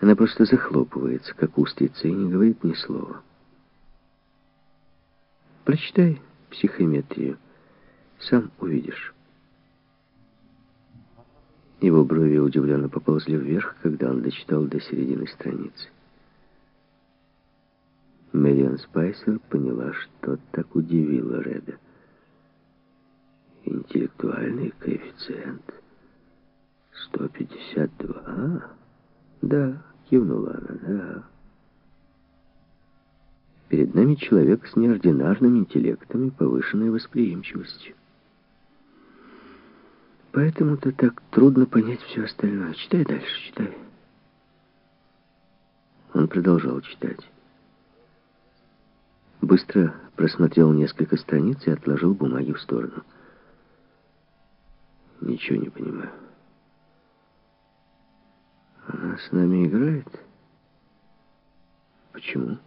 Она просто захлопывается, как устрица, и не говорит ни слова. Прочитай психометрию, сам увидишь. Его брови удивленно поползли вверх, когда он дочитал до середины страницы. Мэриан Спайсер поняла, что так удивило Реда. Интеллектуальный коэффициент 152. А, да, кивнула она, да. Перед нами человек с неординарным интеллектом и повышенной восприимчивостью. Поэтому-то так трудно понять все остальное. Читай дальше, читай. Он продолжал читать. Быстро просмотрел несколько страниц и отложил бумаги в сторону. Ничего не понимаю. Она с нами играет? Почему?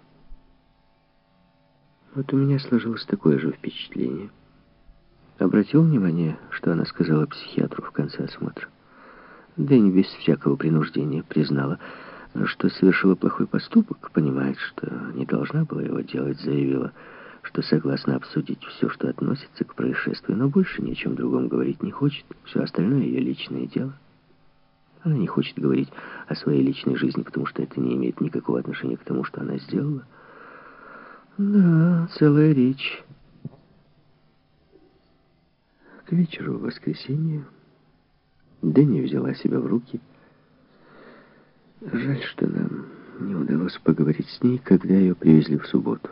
Вот у меня сложилось такое же впечатление. Обратил внимание, что она сказала психиатру в конце осмотра? Дэнни без всякого принуждения признала, что совершила плохой поступок, понимает, что не должна была его делать, заявила, что согласна обсудить все, что относится к происшествию, но больше ни о чем другом говорить не хочет. Все остальное ее личное дело. Она не хочет говорить о своей личной жизни, потому что это не имеет никакого отношения к тому, что она сделала. Да, целая речь. К вечеру воскресенья Дэнни взяла себя в руки Жаль, что нам не удалось поговорить с ней, когда ее привезли в субботу.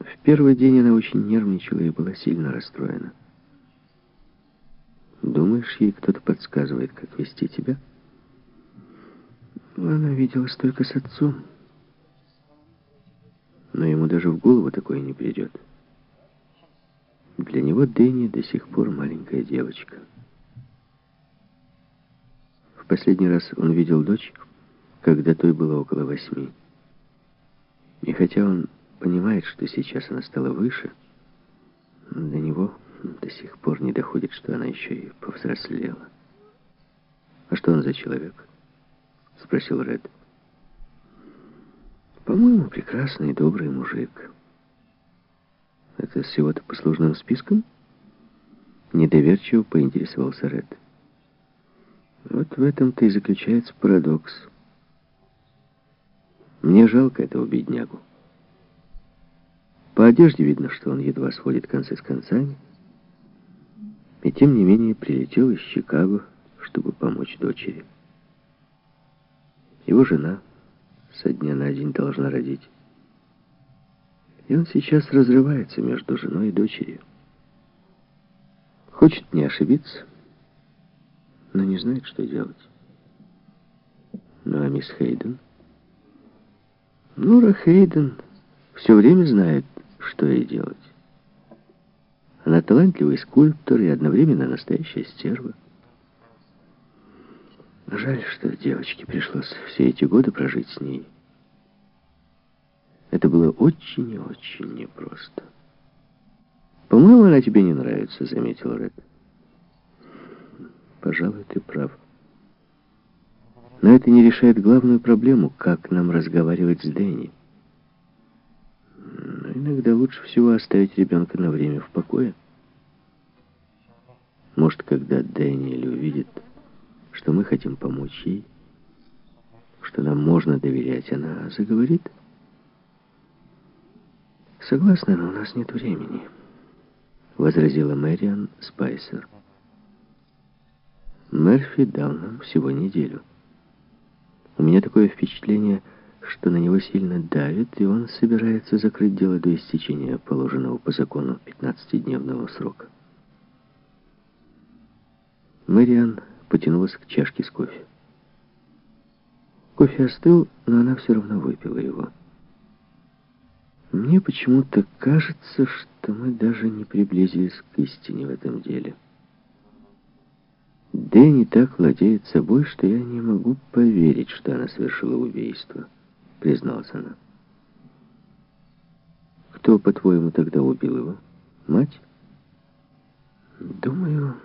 В первый день она очень нервничала и была сильно расстроена. Думаешь, ей кто-то подсказывает, как вести тебя? Она виделась только с отцом. Но ему даже в голову такое не придет. Для него Дэнни до сих пор маленькая девочка последний раз он видел дочь, когда той было около восьми. И хотя он понимает, что сейчас она стала выше, до него до сих пор не доходит, что она еще и повзрослела. «А что он за человек?» — спросил Ред. «По-моему, прекрасный и добрый мужик». «Это всего-то послужным списком?» Недоверчиво поинтересовался Ред. Вот в этом-то и заключается парадокс. Мне жалко этого беднягу. По одежде видно, что он едва сводит концы с концами. И тем не менее прилетел из Чикаго, чтобы помочь дочери. Его жена со дня на день должна родить. И он сейчас разрывается между женой и дочерью. Хочет не ошибиться, но не знает, что делать. Ну, а мисс Хейден? Нора Хейден все время знает, что ей делать. Она талантливый скульптор и одновременно настоящая стерва. Жаль, что девочке пришлось все эти годы прожить с ней. Это было очень и очень непросто. «По-моему, она тебе не нравится», — заметил Ред. Пожалуй, ты прав. Но это не решает главную проблему, как нам разговаривать с Дэнни. Но иногда лучше всего оставить ребенка на время в покое. Может, когда Дэниэль увидит, что мы хотим помочь ей, что нам можно доверять, она заговорит. Согласна, но у нас нет времени, возразила Мэриан Спайсер. Мерфи дал нам всего неделю. У меня такое впечатление, что на него сильно давит, и он собирается закрыть дело до истечения положенного по закону 15-дневного срока. Мэриан потянулась к чашке с кофе. Кофе остыл, но она все равно выпила его. Мне почему-то кажется, что мы даже не приблизились к истине в этом деле. Дэнни так владеет собой, что я не могу поверить, что она совершила убийство, призналась она. Кто, по-твоему, тогда убил его? Мать? Думаю,